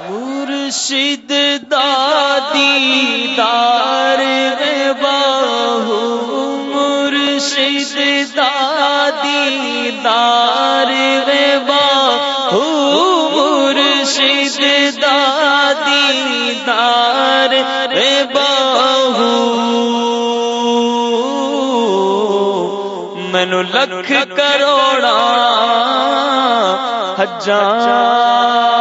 مرشد دادی دار باہو مرشد دادی دار باہو مرشد دادی دار باہو مینو لکھ کروڑا میرے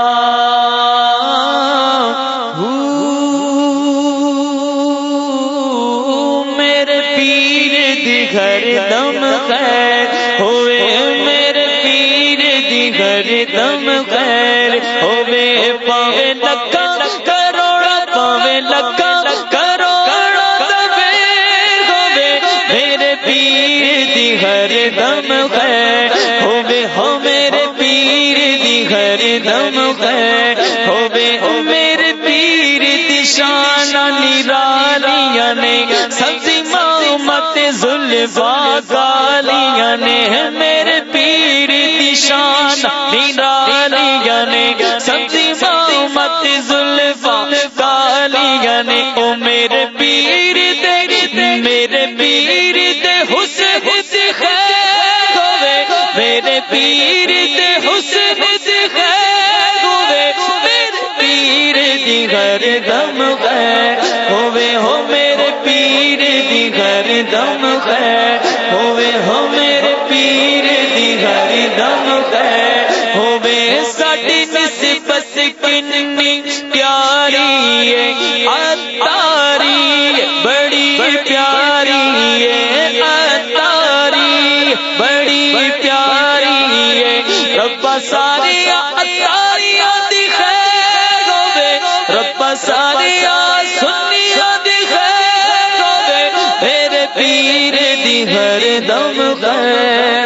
گھر دم خیر ہوئے میرے پیر دی گھر دم خیر ہوئے پاوے لکا کروڑا پاوے لکا کروڑا دبیر ہوئے میرے پیر دی گھر دم خیر ہوئے ہو میرے پیر دی گھر دم خیر ہوئے ہو میرے پیر دی شان نرالیاں نے سبزی مامت زلفا گالیاں نے میرے پیر دی شان نرالیاں نے سبزی مامت زلفا گالیاں نے، او میرے پیر دے، میرے پیر دے حسن حسن خیر میرے پیر دے حسن حسن خیر ہوئے، میرے پیر دی گھر دم خیر ہوئے، ہو دی گھر دم خیر، ہوئے ہو میرے پیر دی گھر دم خیر، ہوئے ساڈی نسبت کنی پیاری ہے اتاری بڑی پیاری ہے اتاری بڑی پیاری ہے، رب ساری اتاریاں دی خیر ہوے رب ساری خیر دی ہر دم خیر